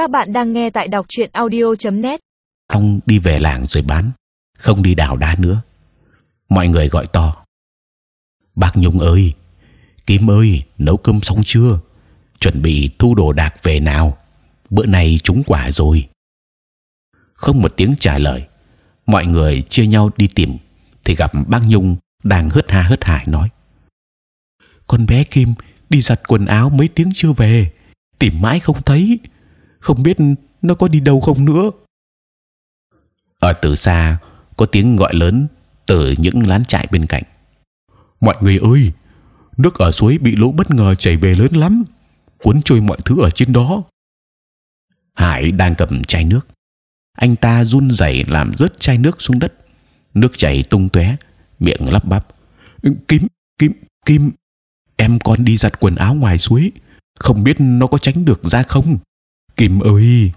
Các bạn đang nghe tại đọc truyện audio.net. Ông đi về làng rồi bán, không đi đào đá nữa. Mọi người gọi to. Bác Nhung ơi, Kim ơi, nấu cơm xong chưa? Chuẩn bị thu đồ đạc về nào? Bữa nay trúng quả rồi. Không một tiếng trả lời, mọi người chia nhau đi tìm, thì gặp bác Nhung đang hớt ha hớt hải nói: con bé Kim đi giặt quần áo mấy tiếng chưa về, tìm mãi không thấy, không biết nó có đi đâu không nữa. Ở từ xa có tiếng gọi lớn từ những lán trại bên cạnh. Mọi người ơi, nước ở suối bị lũ bất ngờ chảy về lớn lắm, cuốn trôi mọi thứ ở trên đó. Hải đang cầm chai nước, anh ta run rẩy làm rớt chai nước xuống đất, nước chảy tung tóe, miệng lắp bắp. Kim, kim, kim, em con đi giặt quần áo ngoài suối, không biết nó có tránh được ra không? Kim ơi!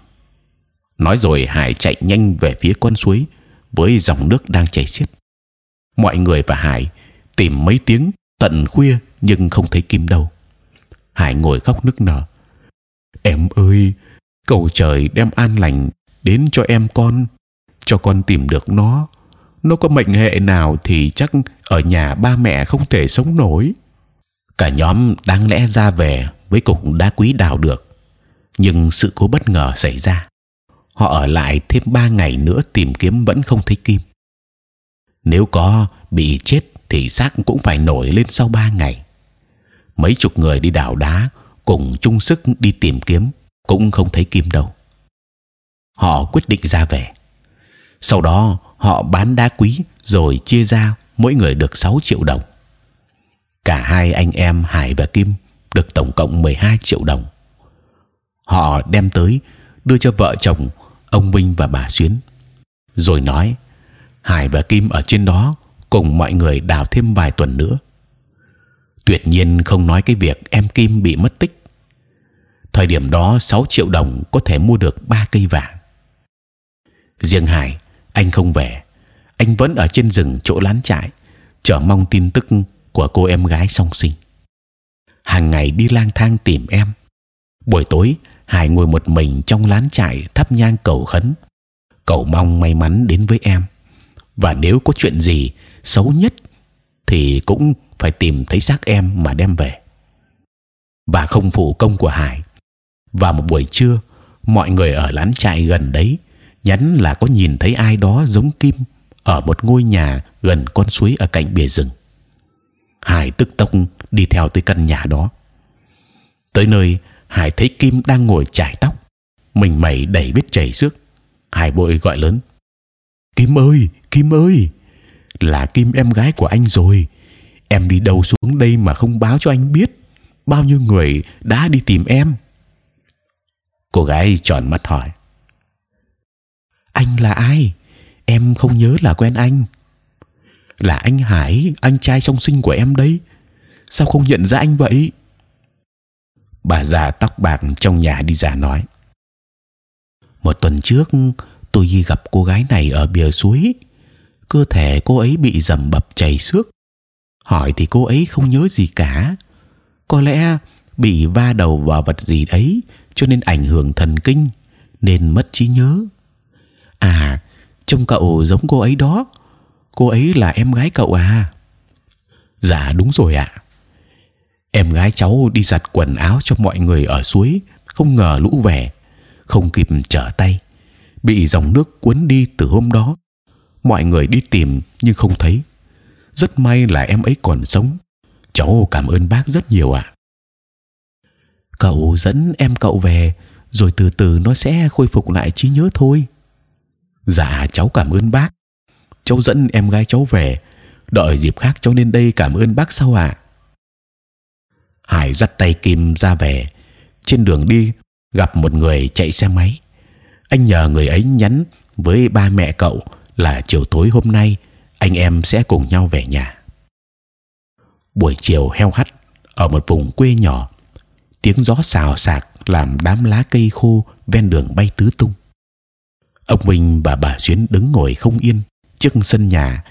Nói rồi Hải chạy nhanh về phía con suối với dòng nước đang chảy xiết. Mọi người và Hải tìm mấy tiếng tận khuya nhưng không thấy Kim đâu. Hải ngồi khóc nức nở. Em ơi, cầu trời đem an lành đến cho em con, cho con tìm được nó. Nó có mệnh hệ nào thì chắc ở nhà ba mẹ không thể sống nổi cả nhóm đáng lẽ ra về với cục đá quý đào được nhưng sự cố bất ngờ xảy ra. Họ ở lại thêm ba ngày nữa tìm kiếm vẫn không thấy kim. Nếu có bị chết thì xác cũng phải nổi lên sau ba ngày. Mấy chục người đi đào đá cùng chung sức đi tìm kiếm cũng không thấy kim đâu. Họ quyết định ra về. Sau đó, họ bán đá quý rồi chia ra mỗi người được 6 triệu đồng. Cả hai anh em Hải và Kim được tổng cộng 12 triệu đồng. Họ đem tới đưa cho vợ chồng ông Vinh và bà Xuyến, rồi nói Hải và Kim ở trên đó cùng mọi người đào thêm vài tuần nữa. Tuyệt nhiên không nói cái việc em Kim bị mất tích. Thời điểm đó 6 triệu đồng có thể mua được ba cây vàng. Riêng Hải, anh không về, anh vẫn ở trên rừng chỗ lán trại, chờ mong tin tức của cô em gái song sinh. Hàng ngày đi lang thang tìm em. Buổi tối Hải ngồi một mình trong lán trại thắp nhang cầu khấn, cầu mong may mắn đến với em. Và nếu có chuyện gì xấu nhất thì cũng phải tìm thấy xác em mà đem về. Và không phụ công của Hải. Và một buổi trưa, mọi người ở lán trại gần đấy nhắn là có nhìn thấy ai đó giống Kim ở một ngôi nhà gần con suối ở cạnh bìa rừng. Hải tức tốc đi theo tới căn nhà đó. Tới nơi, Hải thấy Kim đang ngồi chải tóc, mình mẩy đầy vết chảy xước. Hải bội gọi lớn: Kim ơi, Kim ơi, là Kim em gái của anh rồi. Em đi đâu xuống đây mà không báo cho anh biết? Bao nhiêu người đã đi tìm em? Cô gái tròn mắt hỏi: Anh là ai? Em không nhớ là quen anh là anh Hải, anh trai song sinh của em đấy. Sao không nhận ra anh vậy? Bà già tóc bạc trong nhà đi ra nói. Một tuần trước tôi đi gặp cô gái này ở bìa suối. Cơ thể cô ấy bị dầm bập chảy xước. Hỏi thì cô ấy không nhớ gì cả. Có lẽ bị va đầu vào vật gì đấy, cho nên ảnh hưởng thần kinh, nên mất trí nhớ. À, trông cậu giống cô ấy đó cô ấy là em gái cậu à? Dạ đúng rồi ạ. Em gái cháu đi giặt quần áo cho mọi người ở suối, không ngờ lũ về, không kịp trở tay, bị dòng nước cuốn đi từ hôm đó. Mọi người đi tìm nhưng không thấy. Rất may là em ấy còn sống. Cháu cảm ơn bác rất nhiều ạ. Cậu dẫn em cậu về, rồi từ từ nó sẽ khôi phục lại trí nhớ thôi. Dạ cháu cảm ơn bác cháu dẫn em gái cháu về đợi dịp khác cháu lên đây cảm ơn bác sau ạ hải dắt tay kim ra về. Trên đường đi, gặp một người chạy xe máy. Anh nhờ người ấy nhắn với ba mẹ cậu là chiều tối hôm nay, anh em sẽ cùng nhau về nhà. Buổi chiều heo hắt ở một vùng quê nhỏ. Tiếng gió xào xạc làm đám lá cây khô ven đường bay tứ tung. Ông Vinh và bà Xuyến đứng ngồi không yên trước sân nhà,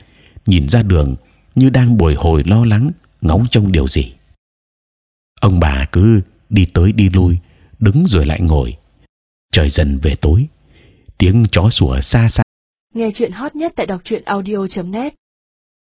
nhìn ra đường như đang bồi hồi lo lắng, ngóng trông điều gì ông bà cứ đi tới đi lui, đứng rồi lại ngồi. Trời dần về tối, tiếng chó sủa xa xa. Nghe chuyện hot nhất tại đọc truyện audio.net